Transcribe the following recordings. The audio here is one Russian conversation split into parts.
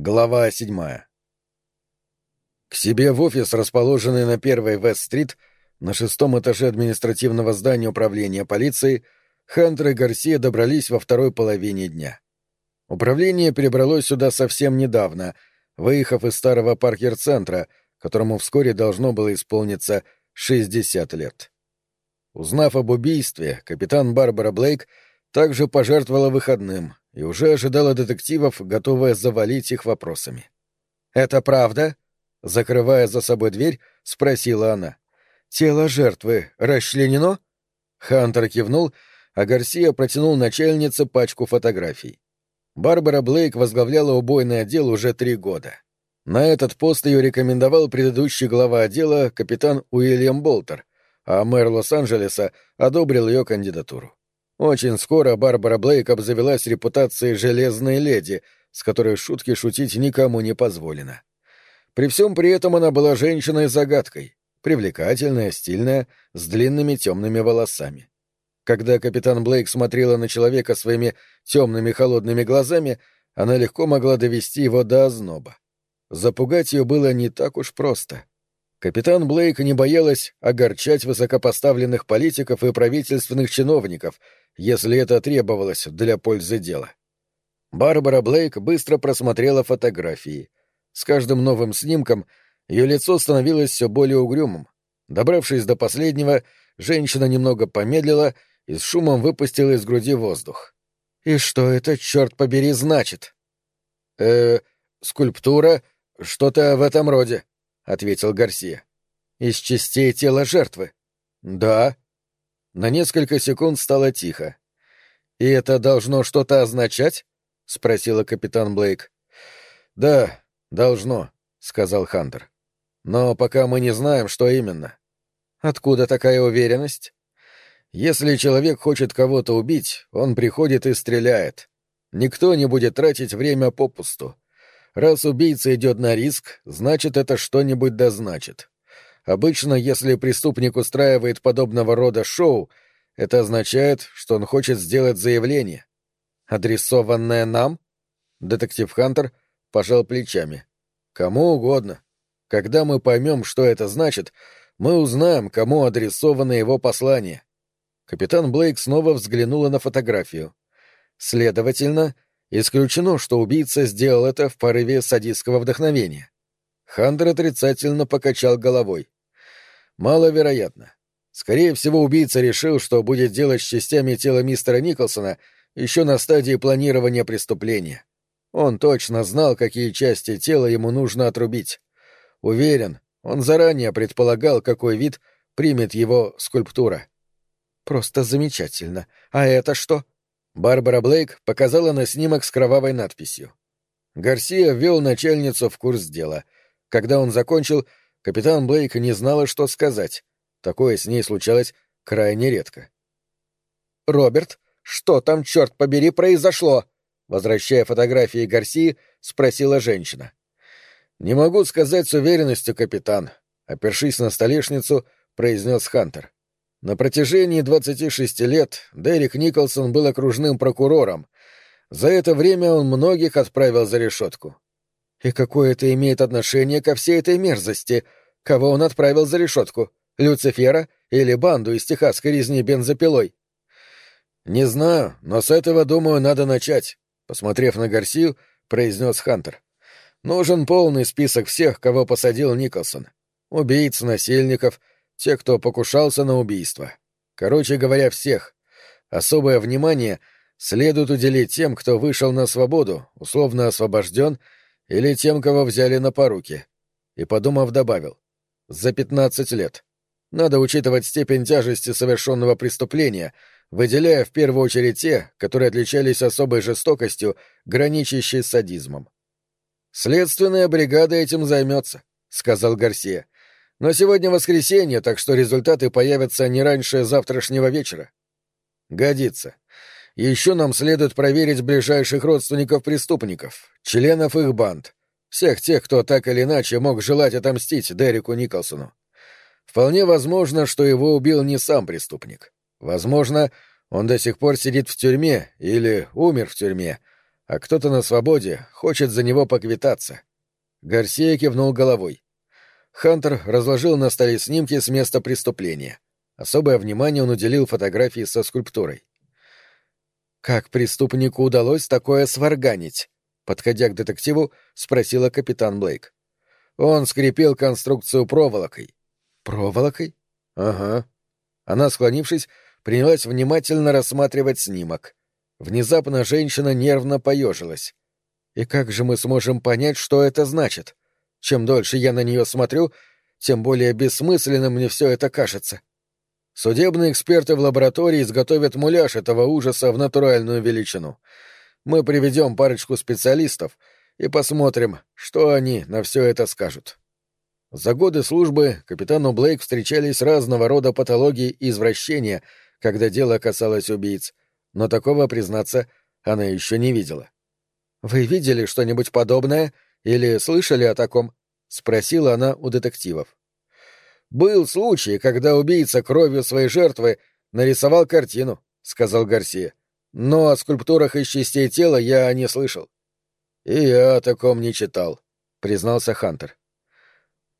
Глава седьмая. К себе в офис, расположенный на первой Вест-стрит, на шестом этаже административного здания управления полиции, Хантер и Гарсия добрались во второй половине дня. Управление перебралось сюда совсем недавно, выехав из старого паркер-центра, которому вскоре должно было исполниться 60 лет. Узнав об убийстве, капитан Барбара Блейк также пожертвовала выходным, и уже ожидала детективов, готовая завалить их вопросами. «Это правда?» — закрывая за собой дверь, спросила она. «Тело жертвы расчленено?» Хантер кивнул, а Гарсия протянул начальнице пачку фотографий. Барбара Блейк возглавляла убойный отдел уже три года. На этот пост ее рекомендовал предыдущий глава отдела капитан Уильям Болтер, а мэр Лос-Анджелеса одобрил ее кандидатуру. Очень скоро Барбара Блейк обзавелась репутацией железной леди, с которой шутки шутить никому не позволено. При всем при этом она была женщиной-загадкой, привлекательная, стильная, с длинными темными волосами. Когда капитан Блейк смотрела на человека своими темными холодными глазами, она легко могла довести его до озноба. Запугать ее было не так уж просто. Капитан Блейк не боялась огорчать высокопоставленных политиков и правительственных чиновников, если это требовалось для пользы дела. Барбара Блейк быстро просмотрела фотографии. С каждым новым снимком ее лицо становилось все более угрюмым. Добравшись до последнего, женщина немного помедлила и с шумом выпустила из груди воздух. «И что это, черт побери, значит?» «Э, скульптура, что-то в этом роде», — ответил Гарсия. «Из частей тела жертвы?» «Да», на несколько секунд стало тихо. «И это должно что-то означать?» — спросила капитан Блейк. «Да, должно», — сказал Хантер. «Но пока мы не знаем, что именно». «Откуда такая уверенность?» «Если человек хочет кого-то убить, он приходит и стреляет. Никто не будет тратить время попусту. Раз убийца идет на риск, значит, это что-нибудь дозначит. Обычно, если преступник устраивает подобного рода шоу, это означает, что он хочет сделать заявление. Адресованное нам? Детектив Хантер пожал плечами. Кому угодно. Когда мы поймем, что это значит, мы узнаем, кому адресовано его послание. Капитан Блейк снова взглянула на фотографию. Следовательно, исключено, что убийца сделал это в порыве садистского вдохновения. Хантер отрицательно покачал головой. Маловероятно. Скорее всего, убийца решил, что будет делать с частями тела мистера Николсона еще на стадии планирования преступления. Он точно знал, какие части тела ему нужно отрубить. Уверен, он заранее предполагал, какой вид примет его скульптура. «Просто замечательно. А это что?» Барбара Блейк показала на снимок с кровавой надписью. Гарсия ввел начальницу в курс дела. Когда он закончил, Капитан Блейк не знала, что сказать. Такое с ней случалось крайне редко. «Роберт, что там, черт побери, произошло?» Возвращая фотографии Гарсии, спросила женщина. «Не могу сказать с уверенностью, капитан», — опершись на столешницу, произнес Хантер. На протяжении 26 лет Дерек Николсон был окружным прокурором. За это время он многих отправил за решетку. И какое это имеет отношение ко всей этой мерзости? Кого он отправил за решетку? Люцифера или банду из техасской резни бензопилой? Не знаю, но с этого, думаю, надо начать. Посмотрев на Гарсию, произнес Хантер. Нужен полный список всех, кого посадил Николсон. Убийц, насильников, те, кто покушался на убийство. Короче говоря, всех. Особое внимание следует уделить тем, кто вышел на свободу, условно освобожден или тем, кого взяли на поруки. И, подумав, добавил. За пятнадцать лет. Надо учитывать степень тяжести совершенного преступления, выделяя в первую очередь те, которые отличались особой жестокостью, граничащей с садизмом. «Следственная бригада этим займется», — сказал Гарсия. «Но сегодня воскресенье, так что результаты появятся не раньше завтрашнего вечера». «Годится. Еще нам следует проверить ближайших родственников преступников, членов их банд, всех тех, кто так или иначе мог желать отомстить Дереку Николсону. Вполне возможно, что его убил не сам преступник. Возможно, он до сих пор сидит в тюрьме или умер в тюрьме, а кто-то на свободе хочет за него поквитаться. Гарсия кивнул головой. Хантер разложил на столе снимки с места преступления. Особое внимание он уделил фотографии со скульптурой. «Как преступнику удалось такое сварганить?» Подходя к детективу, спросила капитан Блейк. Он скрепил конструкцию проволокой. «Проволокой?» «Ага». Она, склонившись, принялась внимательно рассматривать снимок. Внезапно женщина нервно поежилась. «И как же мы сможем понять, что это значит? Чем дольше я на нее смотрю, тем более бессмысленным мне все это кажется». Судебные эксперты в лаборатории изготовят муляж этого ужаса в натуральную величину. Мы приведем парочку специалистов и посмотрим, что они на все это скажут. За годы службы капитану Блейк встречались разного рода патологии и извращения, когда дело касалось убийц, но такого, признаться, она еще не видела. «Вы видели что-нибудь подобное или слышали о таком?» — спросила она у детективов. «Был случай, когда убийца кровью своей жертвы нарисовал картину», — сказал Гарсия. «Но о скульптурах из частей тела я не слышал». «И я о таком не читал», — признался Хантер.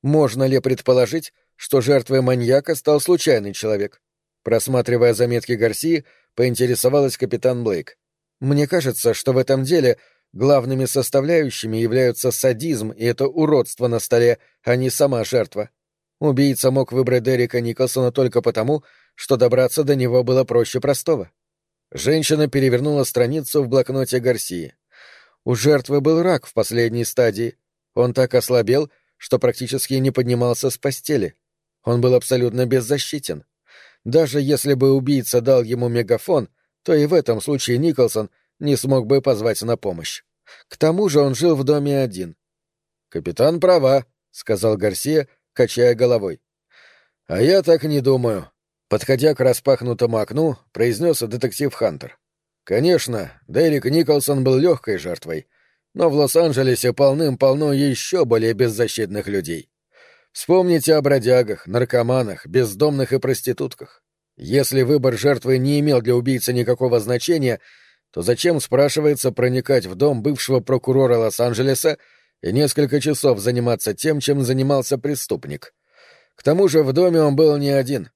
«Можно ли предположить, что жертвой маньяка стал случайный человек?» Просматривая заметки Гарсии, поинтересовалась капитан Блейк. «Мне кажется, что в этом деле главными составляющими являются садизм и это уродство на столе, а не сама жертва. Убийца мог выбрать Дерека Николсона только потому, что добраться до него было проще простого. Женщина перевернула страницу в блокноте Гарсии. У жертвы был рак в последней стадии. Он так ослабел, что практически не поднимался с постели. Он был абсолютно беззащитен. Даже если бы убийца дал ему мегафон, то и в этом случае Николсон не смог бы позвать на помощь. К тому же он жил в доме один. «Капитан права», — сказал Гарсия, качая головой. «А я так не думаю», — подходя к распахнутому окну, произнес детектив Хантер. «Конечно, Дерек Николсон был легкой жертвой, но в Лос-Анджелесе полным-полно еще более беззащитных людей. Вспомните о бродягах, наркоманах, бездомных и проститутках. Если выбор жертвы не имел для убийцы никакого значения, то зачем, спрашивается, проникать в дом бывшего прокурора Лос-Анджелеса и несколько часов заниматься тем, чем занимался преступник. К тому же в доме он был не один.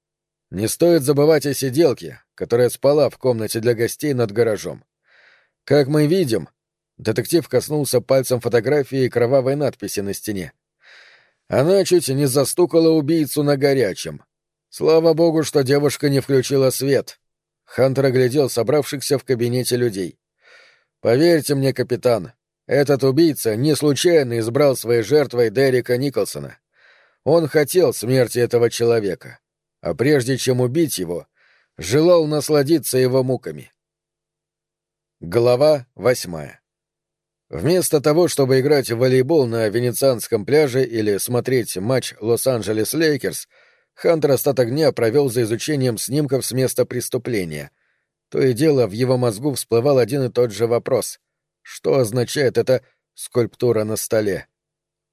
Не стоит забывать о сиделке, которая спала в комнате для гостей над гаражом. Как мы видим, детектив коснулся пальцем фотографии и кровавой надписи на стене. Она чуть не застукала убийцу на горячем. Слава богу, что девушка не включила свет. Хантер оглядел собравшихся в кабинете людей. «Поверьте мне, капитан, этот убийца не случайно избрал своей жертвой Дерека Николсона. Он хотел смерти этого человека, а прежде чем убить его, желал насладиться его муками. Глава восьмая Вместо того, чтобы играть в волейбол на венецианском пляже или смотреть матч Лос-Анджелес Лейкерс, Хантер остаток дня провел за изучением снимков с места преступления. То и дело в его мозгу всплывал один и тот же вопрос. Что означает эта скульптура на столе?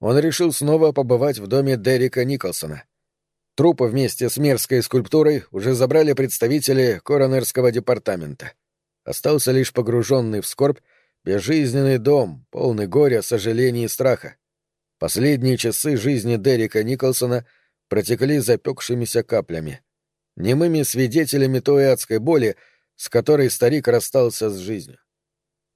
Он решил снова побывать в доме Дерека Николсона. Трупы вместе с мерзкой скульптурой уже забрали представители коронерского департамента. Остался лишь погруженный в скорбь безжизненный дом, полный горя, сожалений и страха. Последние часы жизни Дерека Николсона протекли запекшимися каплями, немыми свидетелями той адской боли, с которой старик расстался с жизнью.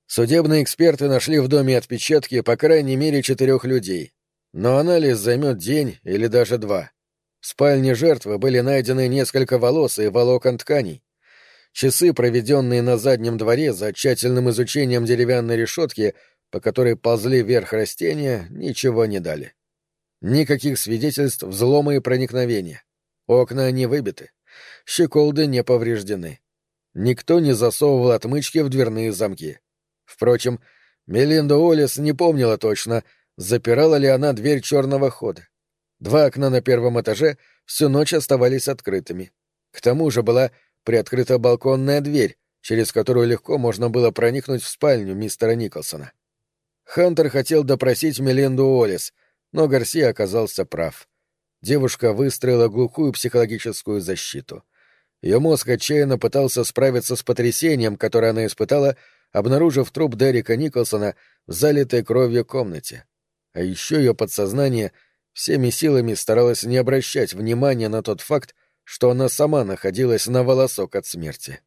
Судебные эксперты нашли в доме отпечатки по крайней мере четырех людей, но анализ займет день или даже два. В спальне жертвы были найдены несколько волос и волокон тканей. Часы, проведенные на заднем дворе за тщательным изучением деревянной решетки, по которой ползли вверх растения, ничего не дали. Никаких свидетельств взлома и проникновения. Окна не выбиты. Щеколды не повреждены. Никто не засовывал отмычки в дверные замки. Впрочем, Мелинда Олис не помнила точно, запирала ли она дверь черного хода. Два окна на первом этаже всю ночь оставались открытыми. К тому же была приоткрыта балконная дверь, через которую легко можно было проникнуть в спальню мистера Николсона. Хантер хотел допросить Мелинду Олис, но Гарсия оказался прав. Девушка выстроила глухую психологическую защиту. Ее мозг отчаянно пытался справиться с потрясением, которое она испытала, обнаружив труп Дерека Николсона в залитой кровью комнате. А еще ее подсознание всеми силами старалось не обращать внимания на тот факт, что она сама находилась на волосок от смерти.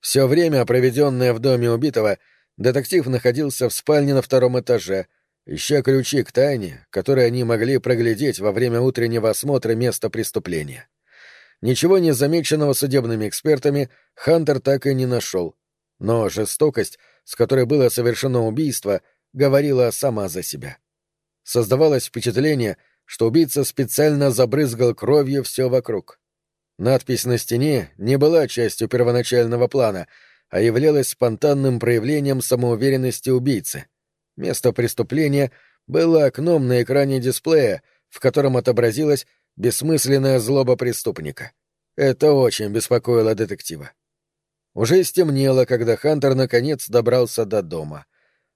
Все время, проведенное в доме убитого, детектив находился в спальне на втором этаже, ища ключи к тайне, которые они могли проглядеть во время утреннего осмотра места преступления. Ничего не замеченного судебными экспертами Хантер так и не нашел. Но жестокость, с которой было совершено убийство, говорила сама за себя. Создавалось впечатление, что убийца специально забрызгал кровью все вокруг. Надпись на стене не была частью первоначального плана, а являлась спонтанным проявлением самоуверенности убийцы. Место преступления было окном на экране дисплея, в котором отобразилась бессмысленная злоба преступника. Это очень беспокоило детектива. Уже стемнело, когда Хантер наконец добрался до дома.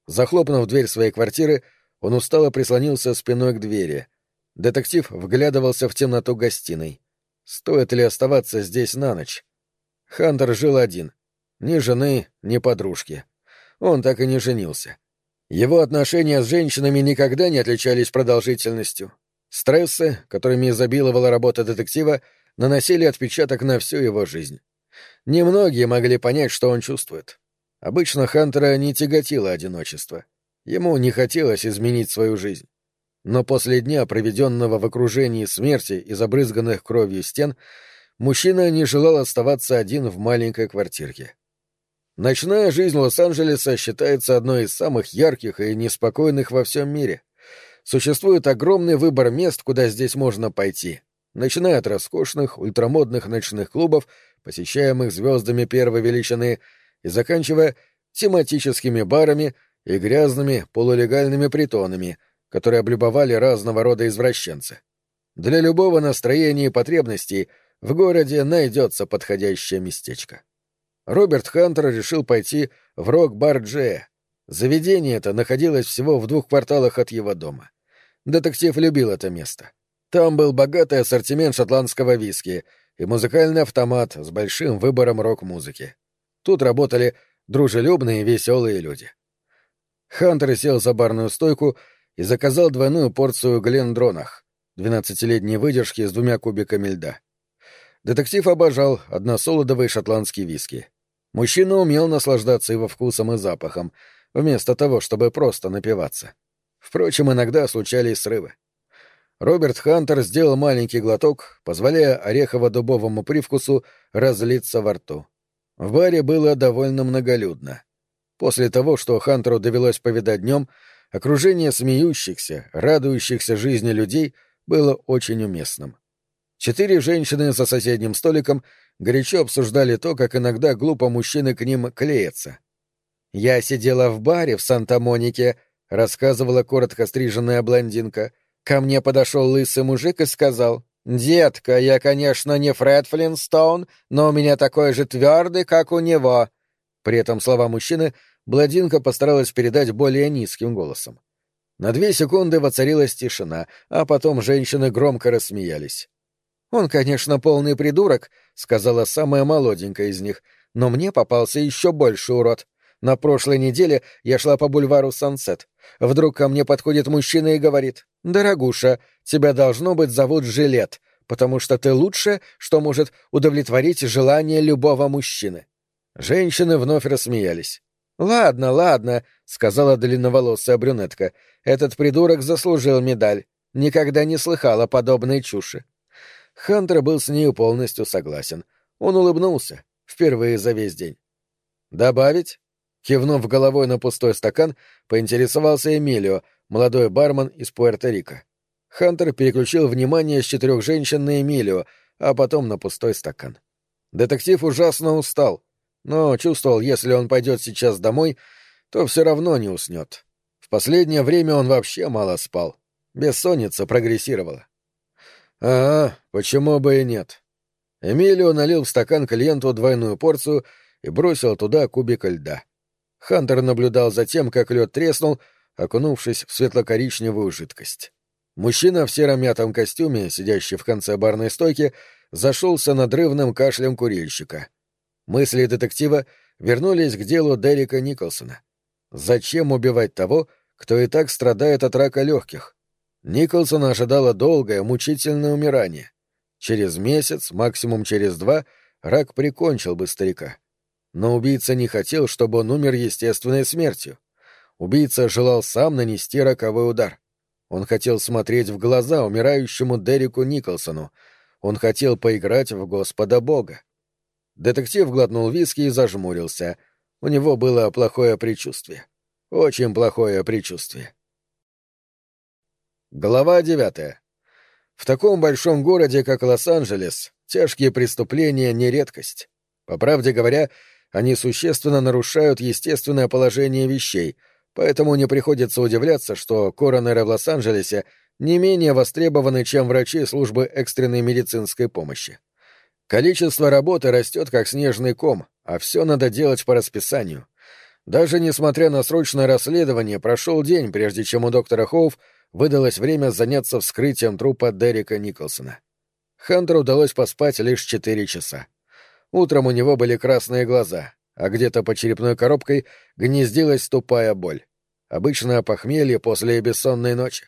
Захлопнув дверь своей квартиры, он устало прислонился спиной к двери. Детектив вглядывался в темноту гостиной. Стоит ли оставаться здесь на ночь? Хантер жил один. Ни жены, ни подружки. Он так и не женился. Его отношения с женщинами никогда не отличались продолжительностью. Стрессы, которыми изобиловала работа детектива, наносили отпечаток на всю его жизнь. Немногие могли понять, что он чувствует. Обычно Хантера не тяготило одиночество. Ему не хотелось изменить свою жизнь. Но после дня, проведенного в окружении смерти и забрызганных кровью стен, мужчина не желал оставаться один в маленькой квартирке. Ночная жизнь Лос-Анджелеса считается одной из самых ярких и неспокойных во всем мире — Существует огромный выбор мест, куда здесь можно пойти, начиная от роскошных, ультрамодных ночных клубов, посещаемых звездами первой величины, и заканчивая тематическими барами и грязными полулегальными притонами, которые облюбовали разного рода извращенцы. Для любого настроения и потребностей в городе найдется подходящее местечко. Роберт Хантер решил пойти в рок-бар Джея, Заведение это находилось всего в двух кварталах от его дома. Детектив любил это место. Там был богатый ассортимент шотландского виски и музыкальный автомат с большим выбором рок-музыки. Тут работали дружелюбные и веселые люди. Хантер сел за барную стойку и заказал двойную порцию глендронах, двенадцатилетней выдержки с двумя кубиками льда. Детектив обожал односолодовый шотландский виски. Мужчина умел наслаждаться его вкусом и запахом, вместо того, чтобы просто напиваться. Впрочем, иногда случались срывы. Роберт Хантер сделал маленький глоток, позволяя орехово-дубовому привкусу разлиться во рту. В баре было довольно многолюдно. После того, что Хантеру довелось повидать днем, окружение смеющихся, радующихся жизни людей было очень уместным. Четыре женщины за соседним столиком горячо обсуждали то, как иногда глупо мужчины к ним клеятся. «Я сидела в баре в Санта-Монике», — рассказывала коротко стриженная блондинка. «Ко мне подошел лысый мужик и сказал, «Детка, я, конечно, не Фред Флинстоун, но у меня такой же твердый, как у него». При этом слова мужчины блондинка постаралась передать более низким голосом. На две секунды воцарилась тишина, а потом женщины громко рассмеялись. «Он, конечно, полный придурок», — сказала самая молоденькая из них, — «но мне попался еще больше урод. На прошлой неделе я шла по бульвару Сансет. Вдруг ко мне подходит мужчина и говорит, «Дорогуша, тебя должно быть зовут Жилет, потому что ты лучшее, что может удовлетворить желание любого мужчины». Женщины вновь рассмеялись. «Ладно, ладно», — сказала длинноволосая брюнетка. «Этот придурок заслужил медаль. Никогда не слыхала подобной чуши». Хантер был с нею полностью согласен. Он улыбнулся, впервые за весь день. «Добавить?» Кивнув головой на пустой стакан, поинтересовался Эмилио, молодой бармен из Пуэрто-Рико. Хантер переключил внимание с четырех женщин на Эмилио, а потом на пустой стакан. Детектив ужасно устал, но чувствовал, если он пойдет сейчас домой, то все равно не уснет. В последнее время он вообще мало спал. Бессонница прогрессировала. А, почему бы и нет? Эмилио налил в стакан клиенту двойную порцию и бросил туда кубик льда. Хантер наблюдал за тем, как лед треснул, окунувшись в светло-коричневую жидкость. Мужчина в сером мятом костюме, сидящий в конце барной стойки, зашелся надрывным кашлем курильщика. Мысли детектива вернулись к делу Дерека Николсона. Зачем убивать того, кто и так страдает от рака легких? Николсона ожидало долгое, мучительное умирание. Через месяц, максимум через два, рак прикончил бы старика. Но убийца не хотел, чтобы он умер естественной смертью. Убийца желал сам нанести роковой удар. Он хотел смотреть в глаза умирающему Дереку Николсону. Он хотел поиграть в Господа Бога. Детектив глотнул виски и зажмурился. У него было плохое предчувствие. Очень плохое предчувствие. Глава девятая. В таком большом городе, как Лос-Анджелес, тяжкие преступления — не редкость. По правде говоря, они существенно нарушают естественное положение вещей, поэтому не приходится удивляться, что коронеры в Лос-Анджелесе не менее востребованы, чем врачи службы экстренной медицинской помощи. Количество работы растет как снежный ком, а все надо делать по расписанию. Даже несмотря на срочное расследование, прошел день, прежде чем у доктора Хоув выдалось время заняться вскрытием трупа Дерека Николсона. Хантеру удалось поспать лишь четыре часа. Утром у него были красные глаза, а где-то под черепной коробкой гнездилась тупая боль. Обычное похмелье после бессонной ночи.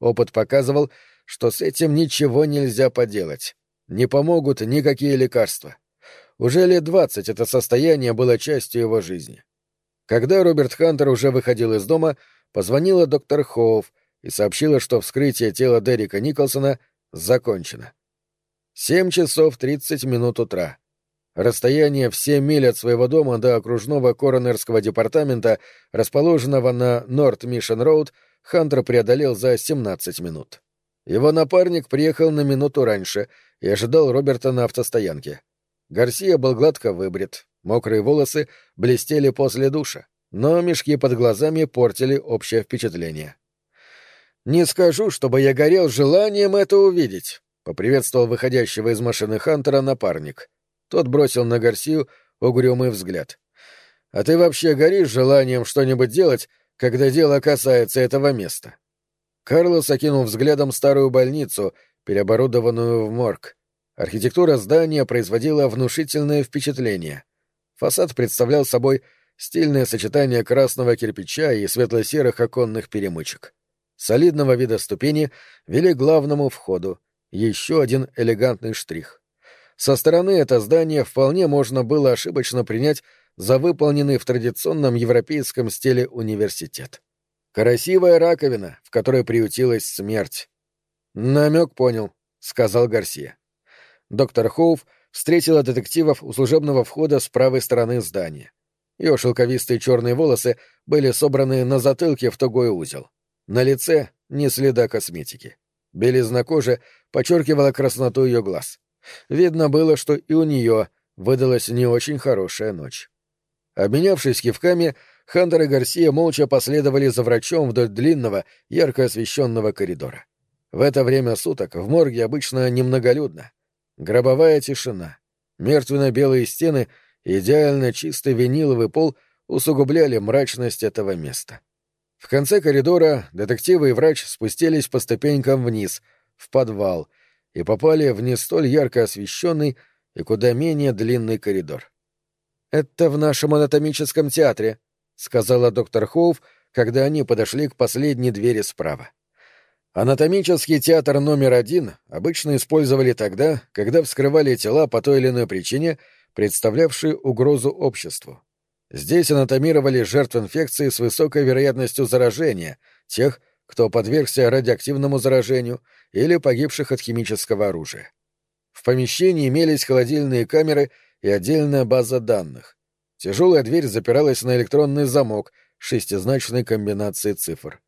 Опыт показывал, что с этим ничего нельзя поделать. Не помогут никакие лекарства. Уже лет двадцать это состояние было частью его жизни. Когда Роберт Хантер уже выходил из дома, позвонила доктор Хоув и сообщила, что вскрытие тела Дерека Николсона закончено. Семь часов тридцать минут утра. Расстояние в семь миль от своего дома до окружного коронерского департамента, расположенного на Норт Мишен Роуд, Хантер преодолел за семнадцать минут. Его напарник приехал на минуту раньше и ожидал Роберта на автостоянке. Гарсия был гладко выбрит, мокрые волосы блестели после душа, но мешки под глазами портили общее впечатление. «Не скажу, чтобы я горел желанием это увидеть», — поприветствовал выходящего из машины Хантера напарник. Тот бросил на Гарсию угрюмый взгляд. «А ты вообще горишь желанием что-нибудь делать, когда дело касается этого места?» Карлос окинул взглядом старую больницу, переоборудованную в морг. Архитектура здания производила внушительное впечатление. Фасад представлял собой стильное сочетание красного кирпича и светло-серых оконных перемычек. Солидного вида ступени вели к главному входу. Еще один элегантный штрих. Со стороны это здание вполне можно было ошибочно принять за выполненный в традиционном европейском стиле университет. Красивая раковина, в которой приютилась смерть. Намек понял, сказал Гарсия. Доктор Хоув встретила детективов у служебного входа с правой стороны здания. Ее шелковистые черные волосы были собраны на затылке в тугой узел. На лице ни следа косметики. Белизна кожи подчеркивала красноту ее глаз. Видно было, что и у нее выдалась не очень хорошая ночь. Обменявшись кивками, Хантер и Гарсия молча последовали за врачом вдоль длинного, ярко освещенного коридора. В это время суток в морге обычно немноголюдно. Гробовая тишина, мертвенно-белые стены идеально чистый виниловый пол усугубляли мрачность этого места. В конце коридора детективы и врач спустились по ступенькам вниз, в подвал, и попали в не столь ярко освещенный и куда менее длинный коридор. «Это в нашем анатомическом театре», — сказала доктор Хоув, когда они подошли к последней двери справа. Анатомический театр номер один обычно использовали тогда, когда вскрывали тела по той или иной причине, представлявшие угрозу обществу. Здесь анатомировали жертв инфекции с высокой вероятностью заражения, тех, кто подвергся радиоактивному заражению или погибших от химического оружия. В помещении имелись холодильные камеры и отдельная база данных. Тяжелая дверь запиралась на электронный замок шестизначной комбинации цифр.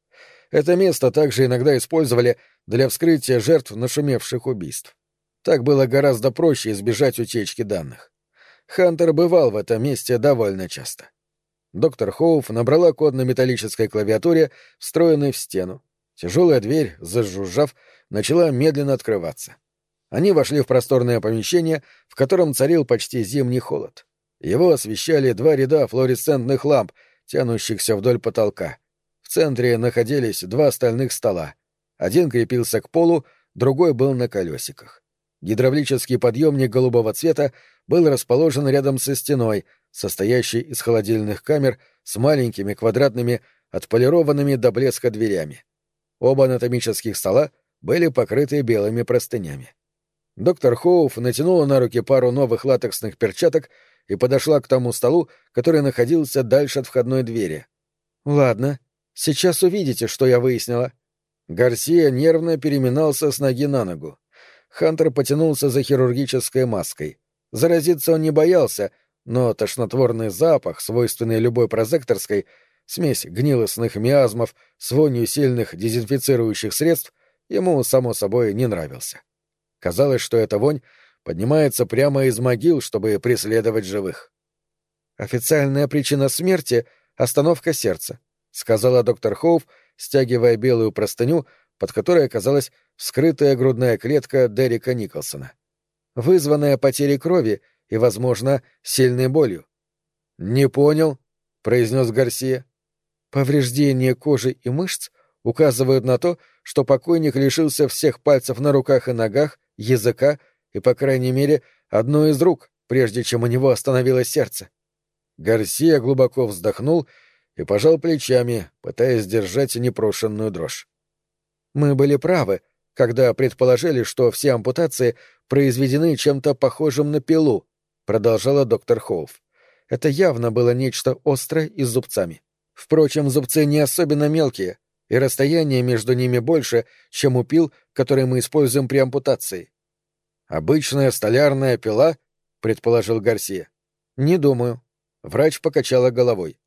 Это место также иногда использовали для вскрытия жертв нашумевших убийств. Так было гораздо проще избежать утечки данных. Хантер бывал в этом месте довольно часто. Доктор Хоуф набрала код на металлической клавиатуре, встроенной в стену. Тяжелая дверь, зажужжав, начала медленно открываться. Они вошли в просторное помещение, в котором царил почти зимний холод. Его освещали два ряда флуоресцентных ламп, тянущихся вдоль потолка. В центре находились два стальных стола. Один крепился к полу, другой был на колесиках. Гидравлический подъемник голубого цвета был расположен рядом со стеной, состоящий из холодильных камер с маленькими квадратными отполированными до блеска дверями. Оба анатомических стола были покрыты белыми простынями. Доктор Хоуф натянула на руки пару новых латексных перчаток и подошла к тому столу, который находился дальше от входной двери. «Ладно, сейчас увидите, что я выяснила». Гарсия нервно переминался с ноги на ногу. Хантер потянулся за хирургической маской. Заразиться он не боялся, но тошнотворный запах, свойственный любой прозекторской, смесь гнилостных миазмов с вонью сильных дезинфицирующих средств, ему, само собой, не нравился. Казалось, что эта вонь поднимается прямо из могил, чтобы преследовать живых. «Официальная причина смерти — остановка сердца», — сказала доктор Хоув, стягивая белую простыню, под которой оказалась вскрытая грудная клетка Дерека Николсона. «Вызванная потерей крови и, возможно, сильной болью». «Не понял», — произнес Гарсия. Повреждения кожи и мышц указывают на то, что покойник лишился всех пальцев на руках и ногах, языка и, по крайней мере, одной из рук, прежде чем у него остановилось сердце. Гарсия глубоко вздохнул и пожал плечами, пытаясь сдержать непрошенную дрожь. «Мы были правы, когда предположили, что все ампутации произведены чем-то похожим на пилу», — продолжала доктор Хоуф. «Это явно было нечто острое и с зубцами. Впрочем, зубцы не особенно мелкие, и расстояние между ними больше, чем у пил, которые мы используем при ампутации. «Обычная столярная пила?» — предположил Гарсия. «Не думаю». Врач покачала головой.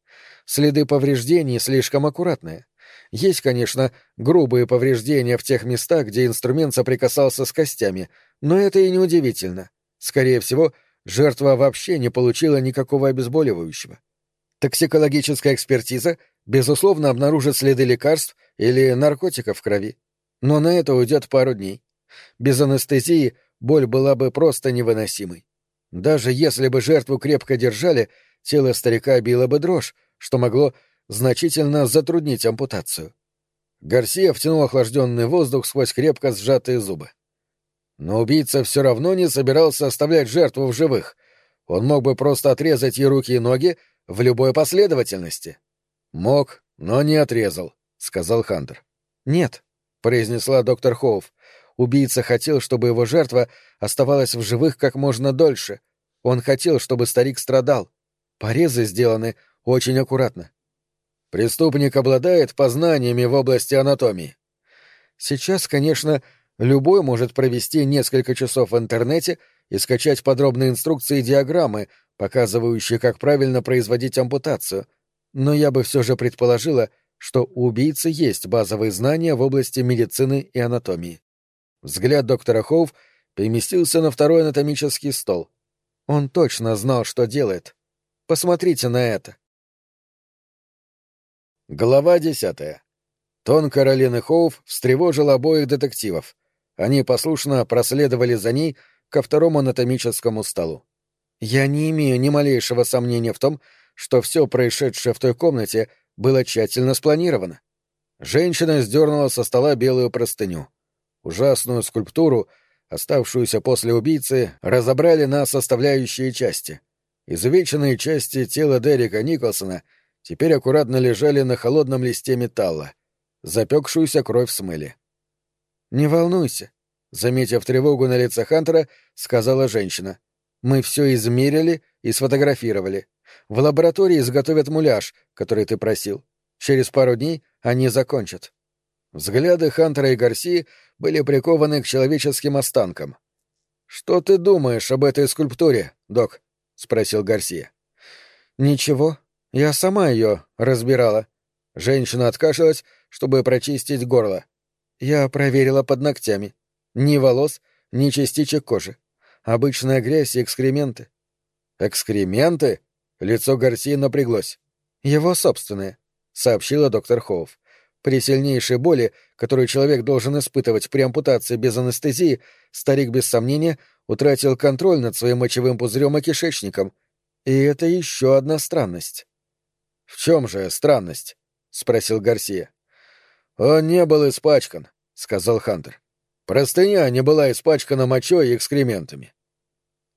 «Следы повреждений слишком аккуратные. Есть, конечно, грубые повреждения в тех местах, где инструмент соприкасался с костями, но это и не удивительно. Скорее всего, жертва вообще не получила никакого обезболивающего. Токсикологическая экспертиза, безусловно, обнаружит следы лекарств или наркотиков в крови. Но на это уйдет пару дней. Без анестезии боль была бы просто невыносимой. Даже если бы жертву крепко держали, тело старика било бы дрожь, что могло значительно затруднить ампутацию. Гарсия втянул охлажденный воздух сквозь крепко сжатые зубы. Но убийца все равно не собирался оставлять жертву в живых. Он мог бы просто отрезать ей руки и ноги, в любой последовательности. Мог, но не отрезал, сказал Хантер. Нет, произнесла доктор Хоув. Убийца хотел, чтобы его жертва оставалась в живых как можно дольше. Он хотел, чтобы старик страдал. Порезы сделаны очень аккуратно. Преступник обладает познаниями в области анатомии. Сейчас, конечно, любой может провести несколько часов в интернете и скачать подробные инструкции и диаграммы, показывающие, как правильно производить ампутацию, но я бы все же предположила, что у убийцы есть базовые знания в области медицины и анатомии. Взгляд доктора Хоув переместился на второй анатомический стол. Он точно знал, что делает. Посмотрите на это. Глава десятая. Тон Каролины Хоув встревожил обоих детективов. Они послушно проследовали за ней ко второму анатомическому столу. Я не имею ни малейшего сомнения в том, что все происшедшее в той комнате было тщательно спланировано. Женщина сдернула со стола белую простыню. Ужасную скульптуру, оставшуюся после убийцы, разобрали на составляющие части. Изувеченные части тела Дерека Николсона теперь аккуратно лежали на холодном листе металла. Запекшуюся кровь смыли. «Не волнуйся», — заметив тревогу на лице Хантера, сказала женщина. Мы все измерили и сфотографировали. В лаборатории изготовят муляж, который ты просил. Через пару дней они закончат. Взгляды Хантера и Гарсии были прикованы к человеческим останкам. «Что ты думаешь об этой скульптуре, док?» — спросил Гарсия. «Ничего. Я сама ее разбирала». Женщина откашлялась, чтобы прочистить горло. Я проверила под ногтями. Ни волос, ни частичек кожи. Обычная грязь и экскременты. Экскременты? Лицо Гарсии напряглось. Его собственные, сообщила доктор Хоув. При сильнейшей боли, которую человек должен испытывать при ампутации без анестезии, старик без сомнения утратил контроль над своим мочевым пузырем и кишечником. И это еще одна странность. — В чем же странность? — спросил Гарсия. — Он не был испачкан, — сказал Хантер. Простыня не была испачкана мочой и экскрементами.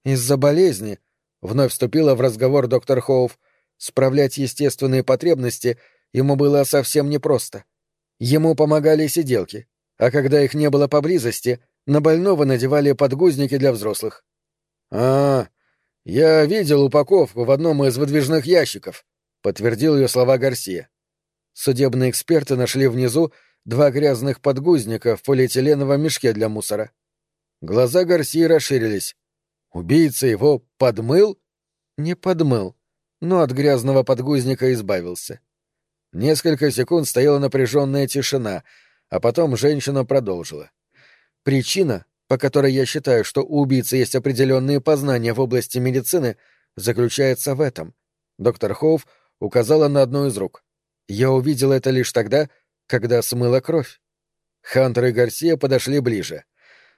Из-за болезни — вновь вступила в разговор доктор Хоув, — справлять естественные потребности ему было совсем непросто. Ему помогали сиделки, а когда их не было поблизости, на больного надевали подгузники для взрослых. — А, я видел упаковку в одном из выдвижных ящиков, — подтвердил ее слова Гарсия. Судебные эксперты нашли внизу два грязных подгузника в полиэтиленовом мешке для мусора. Глаза Гарсии расширились. Убийца его подмыл? Не подмыл, но от грязного подгузника избавился. Несколько секунд стояла напряженная тишина, а потом женщина продолжила. Причина, по которой я считаю, что у убийцы есть определенные познания в области медицины, заключается в этом. Доктор Хоув указала на одну из рук. Я увидел это лишь тогда, когда смыла кровь. Хантер и Гарсия подошли ближе.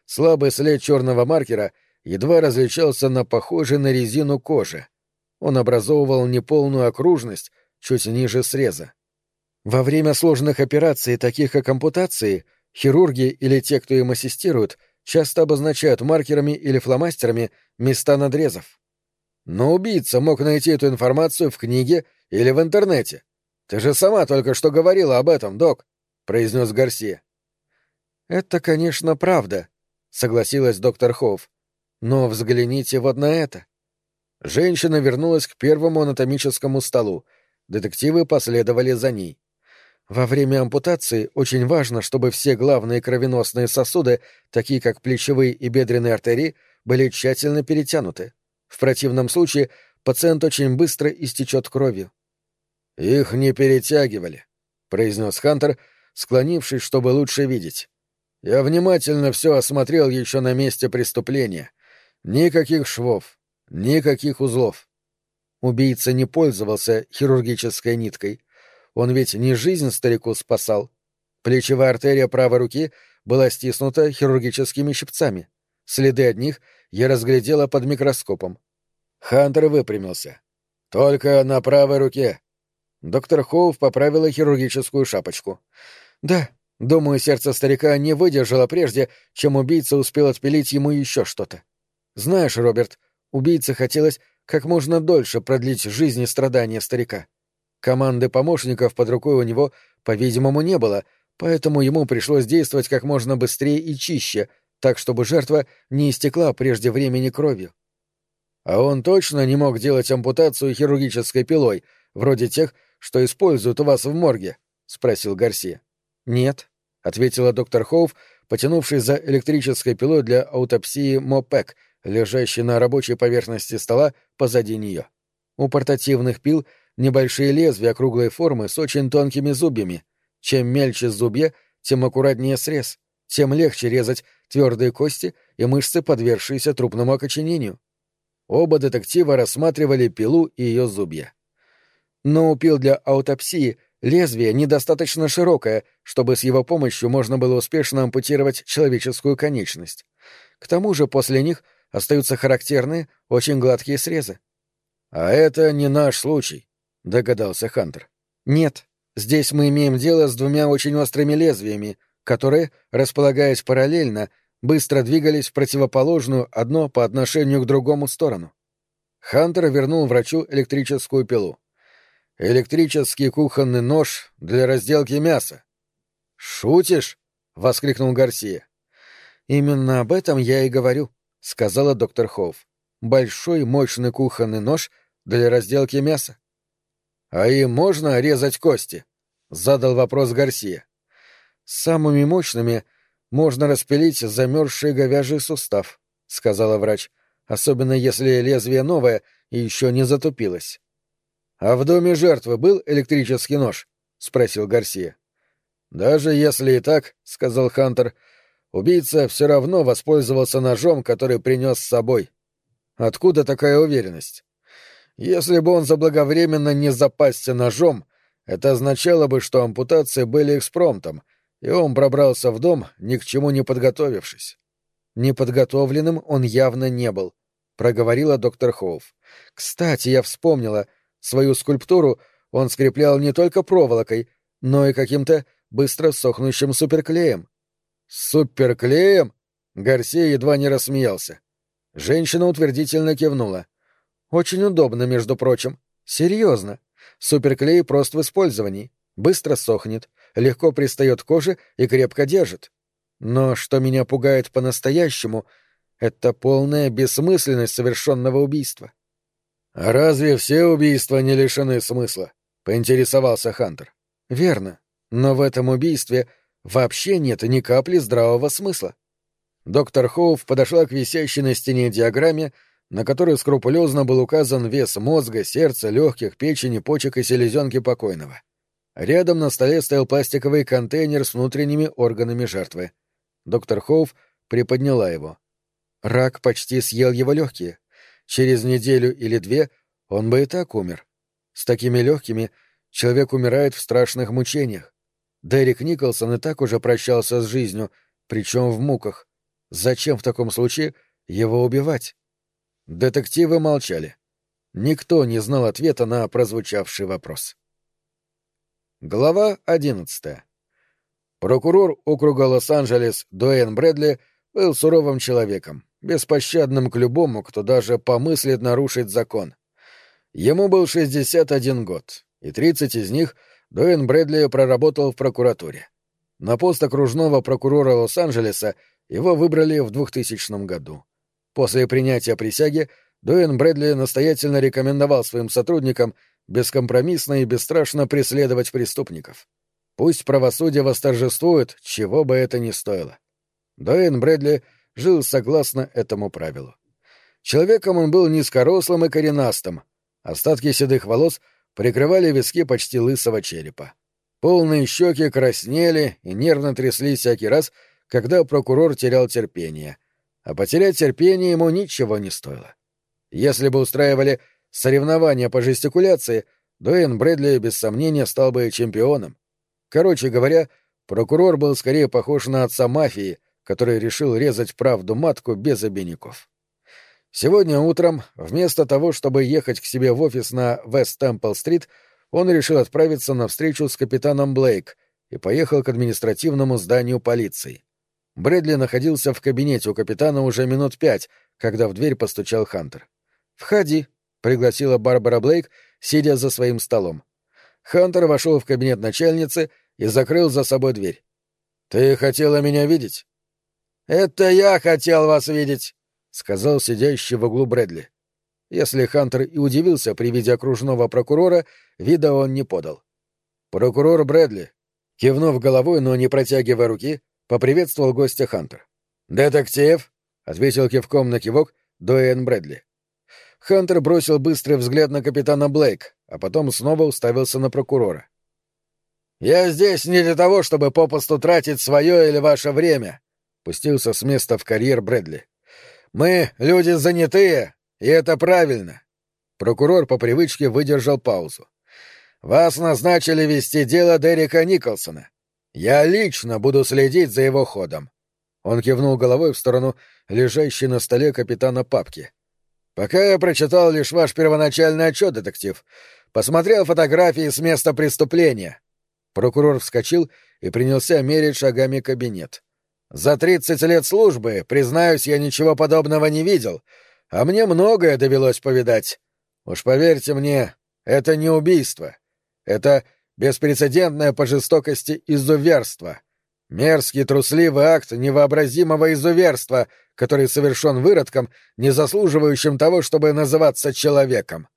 Слабый след черного маркера едва различался на похожей на резину коже. Он образовывал неполную окружность чуть ниже среза. Во время сложных операций, таких как ампутации, хирурги или те, кто им ассистируют, часто обозначают маркерами или фломастерами места надрезов. Но убийца мог найти эту информацию в книге или в интернете. Ты же сама только что говорила об этом, док, произнес Гарсия. Это, конечно, правда, согласилась доктор Хоув. Но взгляните вот на это. Женщина вернулась к первому анатомическому столу. Детективы последовали за ней. Во время ампутации очень важно, чтобы все главные кровеносные сосуды, такие как плечевые и бедренные артерии, были тщательно перетянуты. В противном случае пациент очень быстро истечет кровью. «Их не перетягивали», — произнес Хантер, склонившись, чтобы лучше видеть. «Я внимательно все осмотрел еще на месте преступления. Никаких швов, никаких узлов». Убийца не пользовался хирургической ниткой. Он ведь не жизнь старику спасал. Плечевая артерия правой руки была стиснута хирургическими щипцами. Следы от них я разглядела под микроскопом. Хантер выпрямился. «Только на правой руке», Доктор Хоув поправила хирургическую шапочку. «Да, думаю, сердце старика не выдержало прежде, чем убийца успел отпилить ему еще что-то. Знаешь, Роберт, убийце хотелось как можно дольше продлить жизнь и страдания старика. Команды помощников под рукой у него, по-видимому, не было, поэтому ему пришлось действовать как можно быстрее и чище, так чтобы жертва не истекла прежде времени кровью. А он точно не мог делать ампутацию хирургической пилой, вроде тех, что используют у вас в морге? — спросил Гарсия. — Нет, — ответила доктор Хоув, потянувшись за электрической пилой для аутопсии МОПЭК, лежащей на рабочей поверхности стола позади нее. У портативных пил небольшие лезвия круглой формы с очень тонкими зубьями. Чем мельче зубья, тем аккуратнее срез, тем легче резать твердые кости и мышцы, подвергшиеся трупному окоченению. Оба детектива рассматривали пилу и ее зубья но у пил для аутопсии лезвие недостаточно широкое, чтобы с его помощью можно было успешно ампутировать человеческую конечность. К тому же после них остаются характерные, очень гладкие срезы. «А это не наш случай», — догадался Хантер. «Нет, здесь мы имеем дело с двумя очень острыми лезвиями, которые, располагаясь параллельно, быстро двигались в противоположную одно по отношению к другому сторону». Хантер вернул врачу электрическую пилу. Электрический кухонный нож для разделки мяса. «Шутишь?» — воскликнул Гарсия. «Именно об этом я и говорю», — сказала доктор Хоув. «Большой мощный кухонный нож для разделки мяса». «А им можно резать кости?» — задал вопрос Гарсия. «Самыми мощными можно распилить замерзший говяжий сустав», — сказала врач, «особенно если лезвие новое и еще не затупилось». «А в доме жертвы был электрический нож?» — спросил Гарсия. «Даже если и так, — сказал Хантер, — убийца все равно воспользовался ножом, который принес с собой. Откуда такая уверенность? Если бы он заблаговременно не запасся ножом, это означало бы, что ампутации были экспромтом, и он пробрался в дом, ни к чему не подготовившись. Неподготовленным он явно не был, — проговорила доктор Хоув. «Кстати, я вспомнила — Свою скульптуру он скреплял не только проволокой, но и каким-то быстро сохнущим суперклеем. «Суперклеем?» Гарсия едва не рассмеялся. Женщина утвердительно кивнула. Очень удобно, между прочим. Серьезно. Суперклей прост в использовании. Быстро сохнет, легко пристает к коже и крепко держит. Но что меня пугает по-настоящему, это полная бессмысленность совершенного убийства. «А разве все убийства не лишены смысла?» — поинтересовался Хантер. «Верно. Но в этом убийстве вообще нет ни капли здравого смысла». Доктор Хоув подошла к висящей на стене диаграмме, на которой скрупулезно был указан вес мозга, сердца, легких, печени, почек и селезенки покойного. Рядом на столе стоял пластиковый контейнер с внутренними органами жертвы. Доктор Хоув приподняла его. Рак почти съел его легкие. Через неделю или две он бы и так умер. С такими легкими человек умирает в страшных мучениях. Дерек Николсон и так уже прощался с жизнью, причем в муках. Зачем в таком случае его убивать? Детективы молчали. Никто не знал ответа на прозвучавший вопрос. Глава одиннадцатая. Прокурор округа Лос-Анджелес Дуэйн Брэдли был суровым человеком, беспощадным к любому, кто даже помыслит нарушить закон. Ему был 61 год, и 30 из них Дуэйн Брэдли проработал в прокуратуре. На пост окружного прокурора Лос-Анджелеса его выбрали в 2000 году. После принятия присяги Дуэн Брэдли настоятельно рекомендовал своим сотрудникам бескомпромиссно и бесстрашно преследовать преступников. Пусть правосудие восторжествует, чего бы это ни стоило. Дуэн Брэдли жил согласно этому правилу. Человеком он был низкорослым и коренастым. Остатки седых волос прикрывали виски почти лысого черепа. Полные щеки краснели и нервно тряслись всякий раз, когда прокурор терял терпение, а потерять терпение ему ничего не стоило. Если бы устраивали соревнования по жестикуляции, Дуэйн Брэдли без сомнения стал бы чемпионом. Короче говоря, прокурор был скорее похож на отца мафии, который решил резать правду матку без обиняков. Сегодня утром, вместо того, чтобы ехать к себе в офис на Вест-Темпл-стрит, он решил отправиться на встречу с капитаном Блейк и поехал к административному зданию полиции. Брэдли находился в кабинете у капитана уже минут пять, когда в дверь постучал Хантер. «Входи», — пригласила Барбара Блейк, сидя за своим столом. Хантер вошел в кабинет начальницы и закрыл за собой дверь. «Ты хотела меня видеть?» «Это я хотел вас видеть», — сказал сидящий в углу Брэдли. Если Хантер и удивился при виде окружного прокурора, вида он не подал. «Прокурор Брэдли», кивнув головой, но не протягивая руки, поприветствовал гостя Хантер. «Детектив?» — ответил кивком на кивок Дуэйн Брэдли. Хантер бросил быстрый взгляд на капитана Блейк, а потом снова уставился на прокурора. «Я здесь не для того, чтобы попусту тратить свое или ваше время», — пустился с места в карьер Брэдли. «Мы люди занятые, и это правильно». Прокурор по привычке выдержал паузу. «Вас назначили вести дело Дерека Николсона. Я лично буду следить за его ходом. Он кивнул головой в сторону лежащей на столе капитана папки. Пока я прочитал лишь ваш первоначальный отчет, детектив. Посмотрел фотографии с места преступления. Прокурор вскочил и принялся мерить шагами кабинет. За тридцать лет службы, признаюсь, я ничего подобного не видел, а мне многое довелось повидать. Уж поверьте мне, это не убийство. Это беспрецедентное по жестокости изуверство. Мерзкий трусливый акт невообразимого изуверства, который совершен выродком, не заслуживающим того, чтобы называться человеком.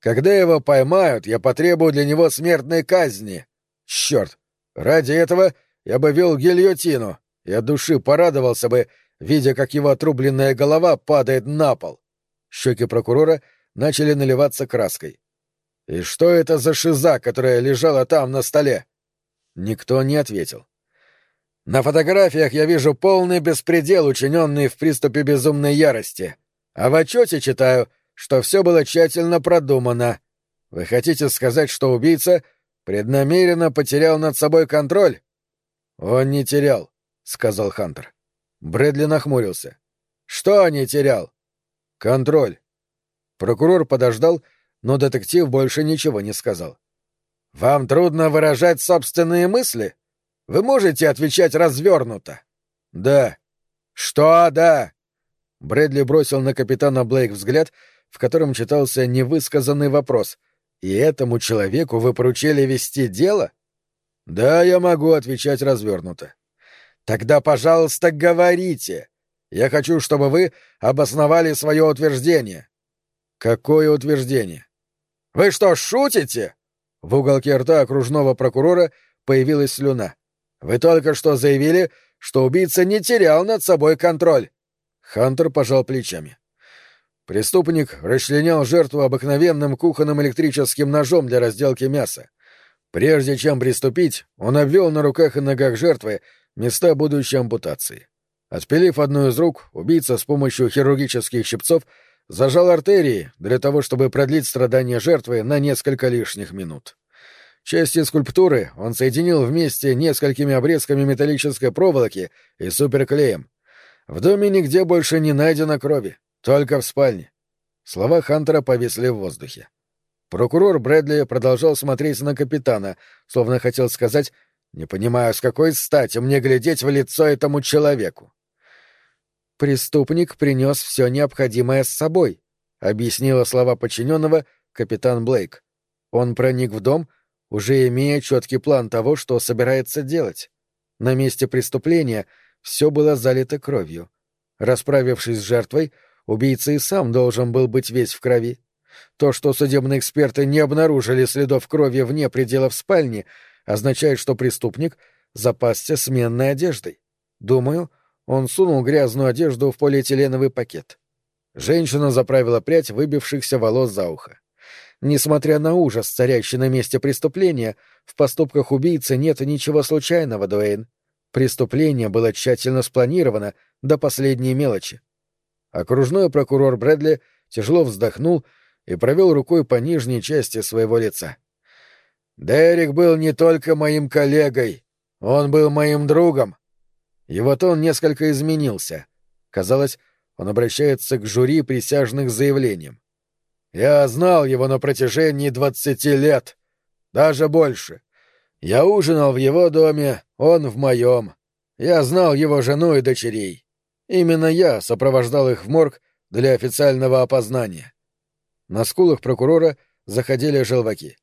Когда его поймают, я потребую для него смертной казни. Черт! Ради этого я бы вел гильотину и от души порадовался бы, видя, как его отрубленная голова падает на пол. Щеки прокурора начали наливаться краской. «И что это за шиза, которая лежала там на столе?» Никто не ответил. «На фотографиях я вижу полный беспредел, учиненный в приступе безумной ярости. А в отчете читаю, что все было тщательно продумано. Вы хотите сказать, что убийца преднамеренно потерял над собой контроль?» «Он не терял», — сказал Хантер. Брэдли нахмурился. «Что не терял?» «Контроль». Прокурор подождал, — но детектив больше ничего не сказал. «Вам трудно выражать собственные мысли? Вы можете отвечать развернуто?» «Да». «Что «да»?» Брэдли бросил на капитана Блейк взгляд, в котором читался невысказанный вопрос. «И этому человеку вы поручили вести дело?» «Да, я могу отвечать развернуто». «Тогда, пожалуйста, говорите. Я хочу, чтобы вы обосновали свое утверждение». «Какое утверждение?» «Вы что, шутите?» В уголке рта окружного прокурора появилась слюна. «Вы только что заявили, что убийца не терял над собой контроль». Хантер пожал плечами. Преступник расчленял жертву обыкновенным кухонным электрическим ножом для разделки мяса. Прежде чем приступить, он обвел на руках и ногах жертвы места будущей ампутации. Отпилив одну из рук, убийца с помощью хирургических щипцов зажал артерии для того, чтобы продлить страдания жертвы на несколько лишних минут. Части скульптуры он соединил вместе несколькими обрезками металлической проволоки и суперклеем. В доме нигде больше не найдено крови, только в спальне. Слова Хантера повисли в воздухе. Прокурор Брэдли продолжал смотреть на капитана, словно хотел сказать «Не понимаю, с какой стати мне глядеть в лицо этому человеку?» «Преступник принес все необходимое с собой», — объяснила слова подчиненного капитан Блейк. «Он проник в дом, уже имея четкий план того, что собирается делать. На месте преступления все было залито кровью. Расправившись с жертвой, убийца и сам должен был быть весь в крови. То, что судебные эксперты не обнаружили следов крови вне пределов спальни, означает, что преступник запасся сменной одеждой. Думаю, он сунул грязную одежду в полиэтиленовый пакет. Женщина заправила прядь выбившихся волос за ухо. Несмотря на ужас, царящий на месте преступления, в поступках убийцы нет ничего случайного, Дуэйн. Преступление было тщательно спланировано до последней мелочи. Окружной прокурор Брэдли тяжело вздохнул и провел рукой по нижней части своего лица. «Дерек был не только моим коллегой, он был моим другом. Его тон несколько изменился. Казалось, он обращается к жюри присяжных заявлением. «Я знал его на протяжении двадцати лет. Даже больше. Я ужинал в его доме, он в моем. Я знал его жену и дочерей. Именно я сопровождал их в морг для официального опознания». На скулах прокурора заходили желваки.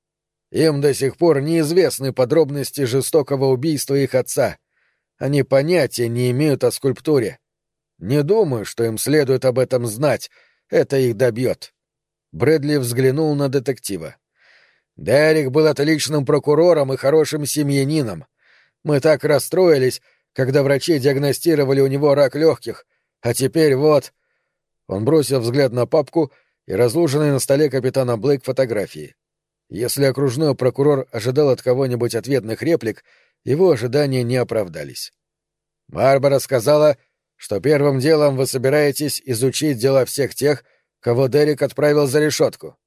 Им до сих пор неизвестны подробности жестокого убийства их отца — они понятия не имеют о скульптуре. Не думаю, что им следует об этом знать. Это их добьет. Брэдли взглянул на детектива. Дерек был отличным прокурором и хорошим семьянином. Мы так расстроились, когда врачи диагностировали у него рак легких. А теперь вот... Он бросил взгляд на папку и разложенные на столе капитана Блейк фотографии. Если окружной прокурор ожидал от кого-нибудь ответных реплик, его ожидания не оправдались. Барбара сказала, что первым делом вы собираетесь изучить дела всех тех, кого Дерек отправил за решетку.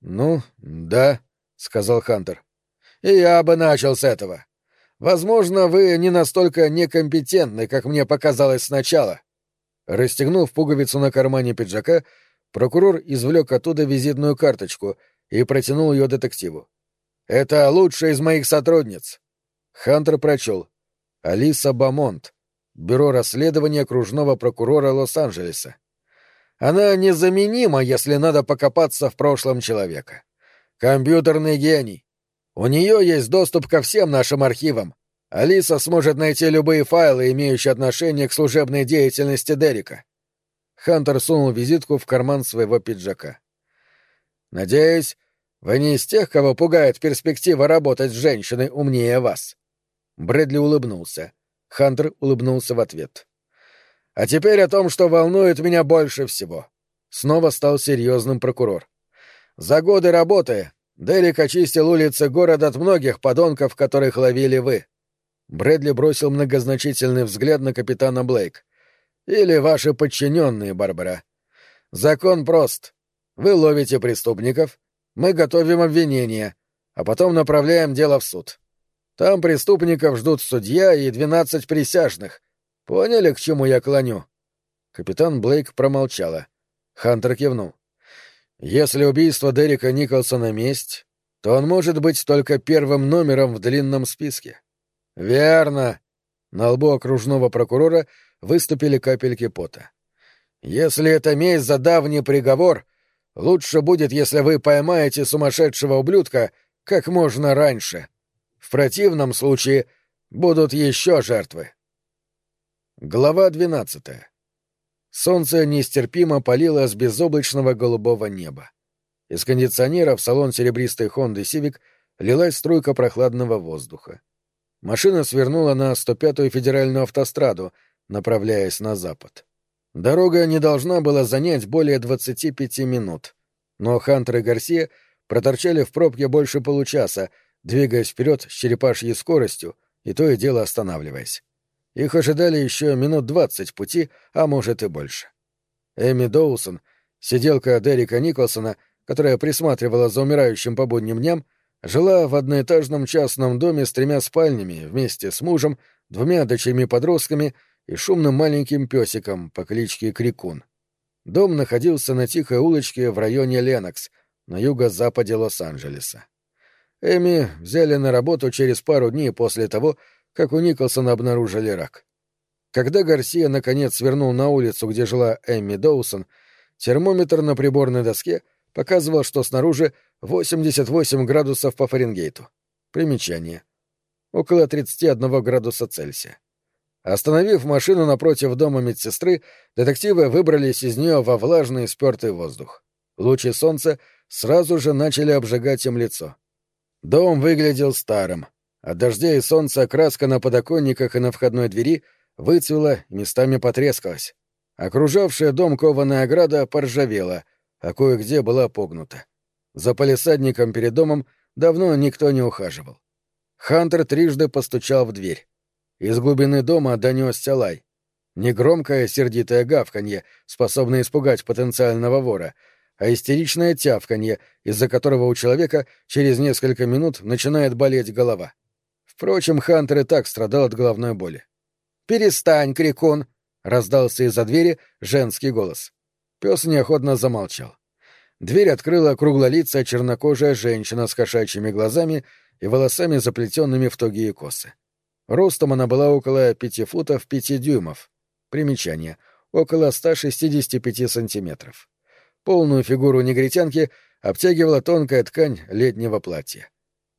Ну, да, сказал Хантер. И я бы начал с этого. Возможно, вы не настолько некомпетентны, как мне показалось сначала. Расстегнув пуговицу на кармане пиджака, прокурор извлек оттуда визитную карточку и протянул ее детективу. Это лучшая из моих сотрудниц. Хантер прочел. Алиса Бамонт. Бюро расследования окружного прокурора Лос-Анджелеса. Она незаменима, если надо покопаться в прошлом человека. Компьютерный гений. У нее есть доступ ко всем нашим архивам. Алиса сможет найти любые файлы, имеющие отношение к служебной деятельности Дерека. Хантер сунул визитку в карман своего пиджака. «Надеюсь, вы не из тех, кого пугает перспектива работать с женщиной умнее вас?» Брэдли улыбнулся. Хантер улыбнулся в ответ. «А теперь о том, что волнует меня больше всего». Снова стал серьезным прокурор. «За годы работы Дерек очистил улицы города от многих подонков, которых ловили вы». Брэдли бросил многозначительный взгляд на капитана Блейк. «Или ваши подчиненные, Барбара. Закон прост. Вы ловите преступников, мы готовим обвинения, а потом направляем дело в суд. Там преступников ждут судья и двенадцать присяжных. Поняли, к чему я клоню?» Капитан Блейк промолчала. Хантер кивнул. «Если убийство Дерека Николсона месть, то он может быть только первым номером в длинном списке». «Верно!» На лбу окружного прокурора выступили капельки пота. «Если это месть за давний приговор, Лучше будет, если вы поймаете сумасшедшего ублюдка как можно раньше. В противном случае будут еще жертвы. Глава двенадцатая. Солнце нестерпимо палило с безоблачного голубого неба. Из кондиционера в салон серебристой Хонды Сивик лилась струйка прохладного воздуха. Машина свернула на 105-ю федеральную автостраду, направляясь на запад. Дорога не должна была занять более 25 минут, но Хантер и Гарсия проторчали в пробке больше получаса, двигаясь вперед с черепашьей скоростью и то и дело останавливаясь. Их ожидали еще минут двадцать пути, а может и больше. Эми Доусон, сиделка Дерека Николсона, которая присматривала за умирающим по будним дням, жила в одноэтажном частном доме с тремя спальнями вместе с мужем, двумя дочерьми-подростками и шумным маленьким песиком по кличке Крикун. Дом находился на тихой улочке в районе Ленокс, на юго-западе Лос-Анджелеса. Эми взяли на работу через пару дней после того, как у Николсона обнаружили рак. Когда Гарсия наконец свернул на улицу, где жила Эми Доусон, термометр на приборной доске — показывал, что снаружи 88 градусов по Фаренгейту. Примечание. Около 31 градуса Цельсия. Остановив машину напротив дома медсестры, детективы выбрались из нее во влажный спертый воздух. Лучи солнца сразу же начали обжигать им лицо. Дом выглядел старым. От дождя и солнца краска на подоконниках и на входной двери выцвела местами потрескалась. Окружавшая дом кованая ограда поржавела — а кое-где была погнута. За палисадником перед домом давно никто не ухаживал. Хантер трижды постучал в дверь. Из глубины дома донесся лай. Негромкое сердитое гавканье, способное испугать потенциального вора, а истеричное тявканье, из-за которого у человека через несколько минут начинает болеть голова. Впрочем, Хантер и так страдал от головной боли. «Перестань, крикун!» — раздался из-за двери женский голос. Пес неохотно замолчал. Дверь открыла круглолицая чернокожая женщина с кошачьими глазами и волосами, заплетенными в тугие косы. Ростом она была около пяти футов пяти дюймов. Примечание. Около 165 сантиметров. Полную фигуру негритянки обтягивала тонкая ткань летнего платья.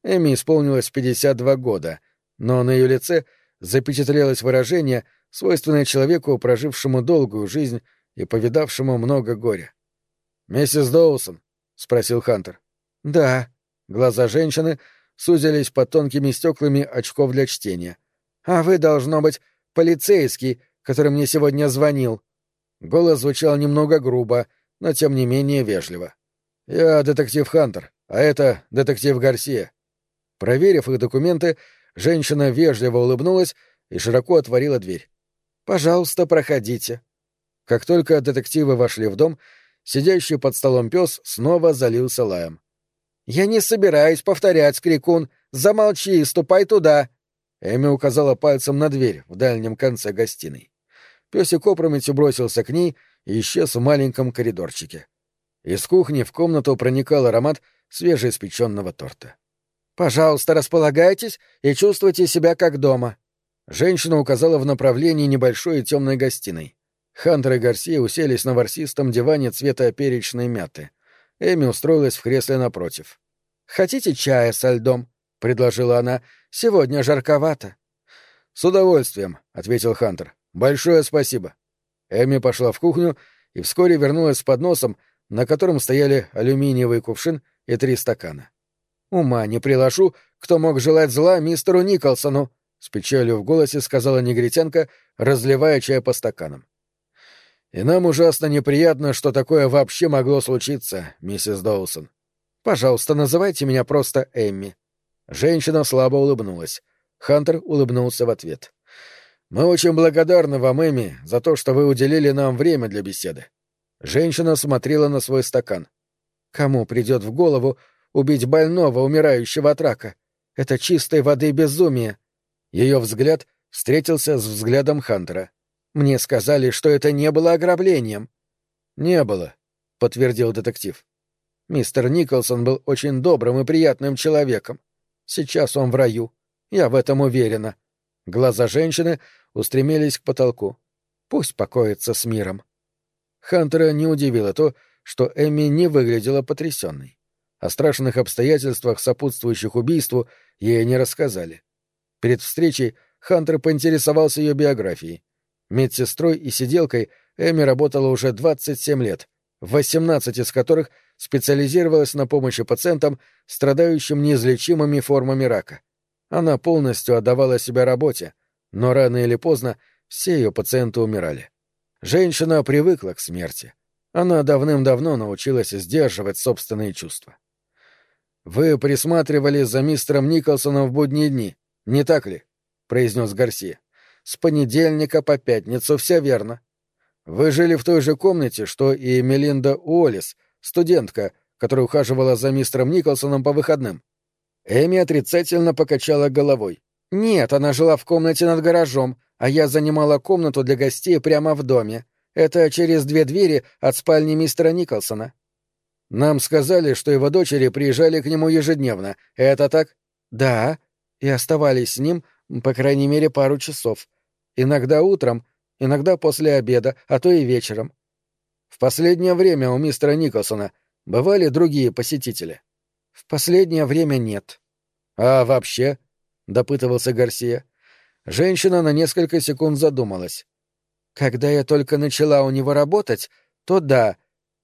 Эми исполнилось 52 года, но на ее лице запечатлелось выражение, свойственное человеку, прожившему долгую жизнь и повидавшему много горя. «Миссис Доусон?» — спросил Хантер. «Да». Глаза женщины сузились под тонкими стеклами очков для чтения. «А вы, должно быть, полицейский, который мне сегодня звонил». Голос звучал немного грубо, но тем не менее вежливо. «Я детектив Хантер, а это детектив Гарсия». Проверив их документы, женщина вежливо улыбнулась и широко отворила дверь. «Пожалуйста, проходите». Как только детективы вошли в дом, сидящий под столом пес снова залился лаем. «Я не собираюсь повторять, Крикун! Замолчи и ступай туда!» Эми указала пальцем на дверь в дальнем конце гостиной. Песик опрометью бросился к ней и исчез в маленьком коридорчике. Из кухни в комнату проникал аромат свежеиспеченного торта. «Пожалуйста, располагайтесь и чувствуйте себя как дома». Женщина указала в направлении небольшой темной гостиной. Хантер и Гарсия уселись на ворсистом диване цвета перечной мяты. Эми устроилась в кресле напротив. «Хотите чая со льдом?» — предложила она. «Сегодня жарковато». «С удовольствием», — ответил Хантер. «Большое спасибо». Эми пошла в кухню и вскоре вернулась с подносом, на котором стояли алюминиевый кувшин и три стакана. «Ума не приложу, кто мог желать зла мистеру Николсону», — с печалью в голосе сказала негритянка, разливая чай по стаканам. И нам ужасно неприятно, что такое вообще могло случиться, миссис Доусон. Пожалуйста, называйте меня просто Эмми. Женщина слабо улыбнулась. Хантер улыбнулся в ответ. Мы очень благодарны вам, Эми, за то, что вы уделили нам время для беседы. Женщина смотрела на свой стакан. Кому придет в голову убить больного, умирающего от рака? Это чистой воды безумие. Ее взгляд встретился с взглядом Хантера. Мне сказали, что это не было ограблением. Не было, подтвердил детектив. Мистер Николсон был очень добрым и приятным человеком. Сейчас он в раю. Я в этом уверена. Глаза женщины устремились к потолку. Пусть покоится с миром. Хантера не удивило то, что Эми не выглядела потрясенной. О страшных обстоятельствах, сопутствующих убийству, ей не рассказали. Перед встречей Хантер поинтересовался ее биографией. Медсестрой и сиделкой Эми работала уже 27 лет, 18 из которых специализировалась на помощи пациентам, страдающим неизлечимыми формами рака. Она полностью отдавала себя работе, но рано или поздно все ее пациенты умирали. Женщина привыкла к смерти. Она давным-давно научилась сдерживать собственные чувства. «Вы присматривали за мистером Николсоном в будние дни, не так ли?» — произнес Гарсия. «С понедельника по пятницу, все верно. Вы жили в той же комнате, что и Мелинда Уоллес, студентка, которая ухаживала за мистером Николсоном по выходным». Эми отрицательно покачала головой. «Нет, она жила в комнате над гаражом, а я занимала комнату для гостей прямо в доме. Это через две двери от спальни мистера Николсона. Нам сказали, что его дочери приезжали к нему ежедневно. Это так? Да. И оставались с ним, по крайней мере, пару часов. Иногда утром, иногда после обеда, а то и вечером. В последнее время у мистера Николсона бывали другие посетители. В последнее время нет. А вообще? допытывался Гарсия. Женщина на несколько секунд задумалась. Когда я только начала у него работать, то да,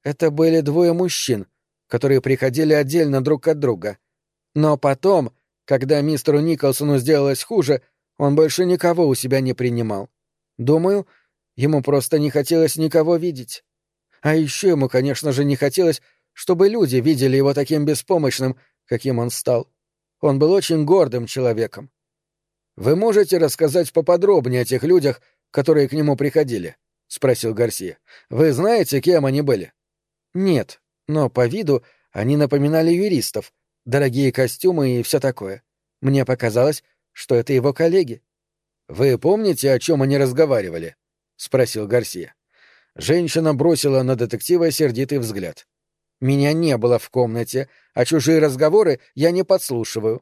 это были двое мужчин, которые приходили отдельно друг от друга. Но потом, когда мистеру Николсону сделалось хуже, он больше никого у себя не принимал. Думаю, ему просто не хотелось никого видеть. А еще ему, конечно же, не хотелось, чтобы люди видели его таким беспомощным, каким он стал. Он был очень гордым человеком. Вы можете рассказать поподробнее о тех людях, которые к нему приходили? — спросил Гарсия. — Вы знаете, кем они были? Нет, но по виду они напоминали юристов, дорогие костюмы и все такое. Мне показалось, что это его коллеги. Вы помните, о чем они разговаривали? спросил Гарсия. Женщина бросила на детектива сердитый взгляд. Меня не было в комнате, а чужие разговоры я не подслушиваю.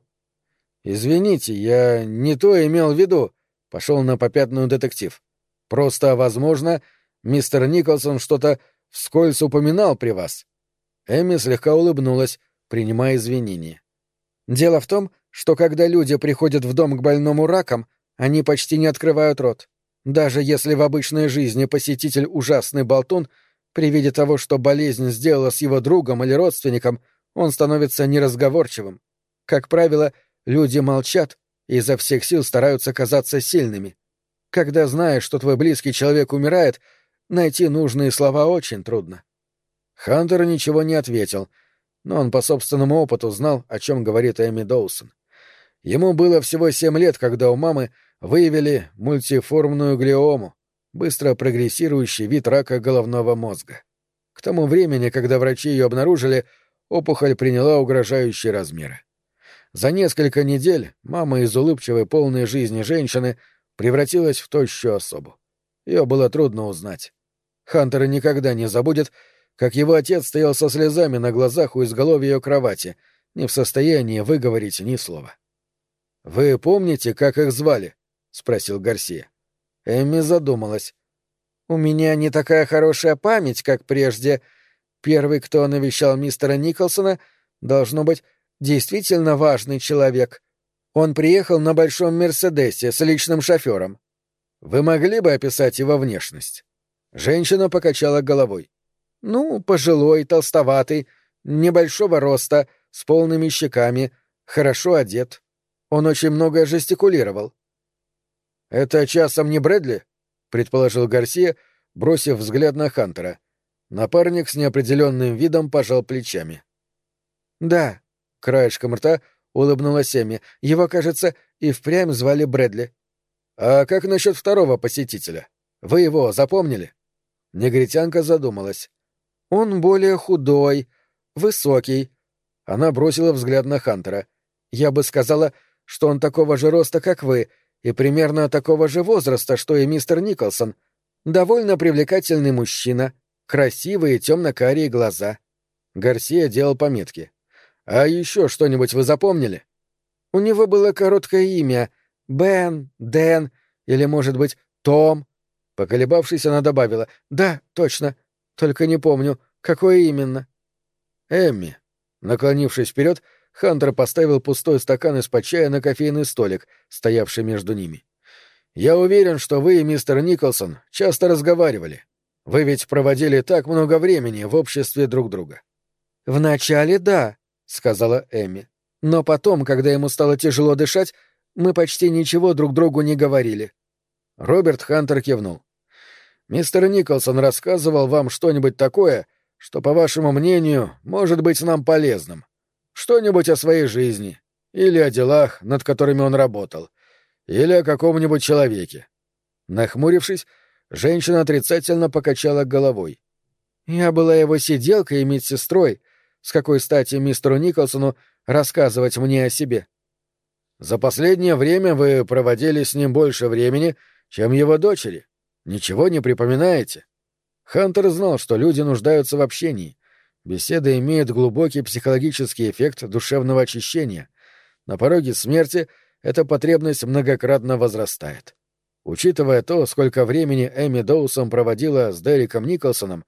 Извините, я не то имел в виду, пошел на попятную детектив. Просто, возможно, мистер Николсон что-то вскользь упоминал при вас. Эми слегка улыбнулась, принимая извинения. Дело в том, что когда люди приходят в дом к больному раком, они почти не открывают рот. Даже если в обычной жизни посетитель ужасный болтун, при виде того, что болезнь сделала с его другом или родственником, он становится неразговорчивым. Как правило, люди молчат и изо всех сил стараются казаться сильными. Когда знаешь, что твой близкий человек умирает, Найти нужные слова очень трудно. Хантер ничего не ответил, но он по собственному опыту знал, о чем говорит Эми Доусон. Ему было всего семь лет, когда у мамы выявили мультиформную глиому, быстро прогрессирующий вид рака головного мозга. К тому времени, когда врачи ее обнаружили, опухоль приняла угрожающие размеры. За несколько недель мама из улыбчивой полной жизни женщины превратилась в тощую особу. Ее было трудно узнать. Хантер никогда не забудет, как его отец стоял со слезами на глазах у изголовья ее кровати, не в состоянии выговорить ни слова. «Вы помните, как их звали?» — спросил Гарсия. Эмми задумалась. «У меня не такая хорошая память, как прежде. Первый, кто навещал мистера Николсона, должно быть действительно важный человек. Он приехал на большом Мерседесе с личным шофером. Вы могли бы описать его внешность?» Женщина покачала головой. «Ну, пожилой, толстоватый, небольшого роста, с полными щеками, хорошо одет. Он очень много жестикулировал». «Это часом не Брэдли?» — предположил Гарсия, бросив взгляд на Хантера. Напарник с неопределенным видом пожал плечами. «Да», — краешком рта улыбнулась Эми, — «его, кажется, и впрямь звали Брэдли». «А как насчет второго посетителя? Вы его запомнили?» Негритянка задумалась. «Он более худой, высокий». Она бросила взгляд на Хантера. «Я бы сказала, что он такого же роста, как вы, и примерно такого же возраста, что и мистер Николсон. Довольно привлекательный мужчина, красивые темно-карие глаза». Гарсия делал пометки. «А еще что-нибудь вы запомнили?» «У него было короткое имя — Бен, Дэн или, может быть, Том. Поколебавшись, она добавила «Да, точно. Только не помню, Какое именно? Эмми. Наклонившись вперед, Хантер поставил пустой стакан из-под чая на кофейный столик, стоявший между ними. «Я уверен, что вы и мистер Николсон часто разговаривали. Вы ведь проводили так много времени в обществе друг друга». «Вначале да», — сказала Эми. «Но потом, когда ему стало тяжело дышать, мы почти ничего друг другу не говорили». Роберт Хантер кивнул. «Мистер Николсон рассказывал вам что-нибудь такое, что, по вашему мнению, может быть нам полезным? Что-нибудь о своей жизни, или о делах, над которыми он работал, или о каком-нибудь человеке?» Нахмурившись, женщина отрицательно покачала головой. «Я была его сиделкой и медсестрой. С какой стати мистеру Николсону рассказывать мне о себе?» «За последнее время вы проводили с ним больше времени, чем его дочери. Ничего не припоминаете?» Хантер знал, что люди нуждаются в общении. Беседа имеет глубокий психологический эффект душевного очищения. На пороге смерти эта потребность многократно возрастает. Учитывая то, сколько времени Эми Доусон проводила с Дериком Николсоном,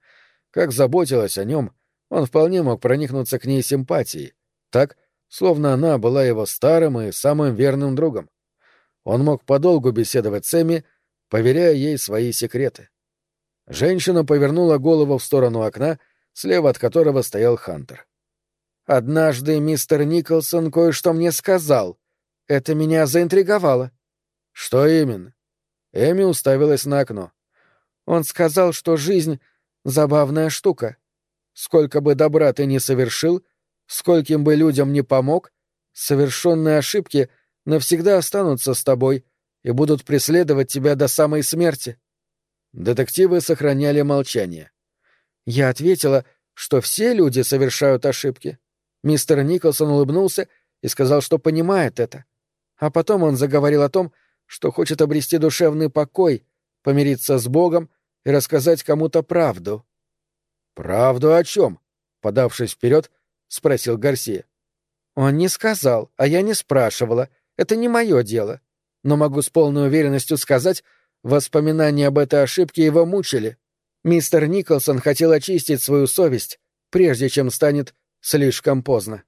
как заботилась о нем, он вполне мог проникнуться к ней симпатией, так, словно она была его старым и самым верным другом. Он мог подолгу беседовать с Эми, поверяя ей свои секреты. Женщина повернула голову в сторону окна, слева от которого стоял Хантер. «Однажды мистер Николсон кое-что мне сказал. Это меня заинтриговало». «Что именно?» Эми уставилась на окно. «Он сказал, что жизнь — забавная штука. Сколько бы добра ты ни совершил, скольким бы людям не помог, совершенные ошибки навсегда останутся с тобой и будут преследовать тебя до самой смерти. Детективы сохраняли молчание. Я ответила, что все люди совершают ошибки. Мистер Николсон улыбнулся и сказал, что понимает это. А потом он заговорил о том, что хочет обрести душевный покой, помириться с Богом и рассказать кому-то правду. «Правду о чем?» — подавшись вперед, спросил Гарсия. «Он не сказал, а я не спрашивала. Это не мое дело. Но могу с полной уверенностью сказать, воспоминания об этой ошибке его мучили. Мистер Николсон хотел очистить свою совесть, прежде чем станет слишком поздно.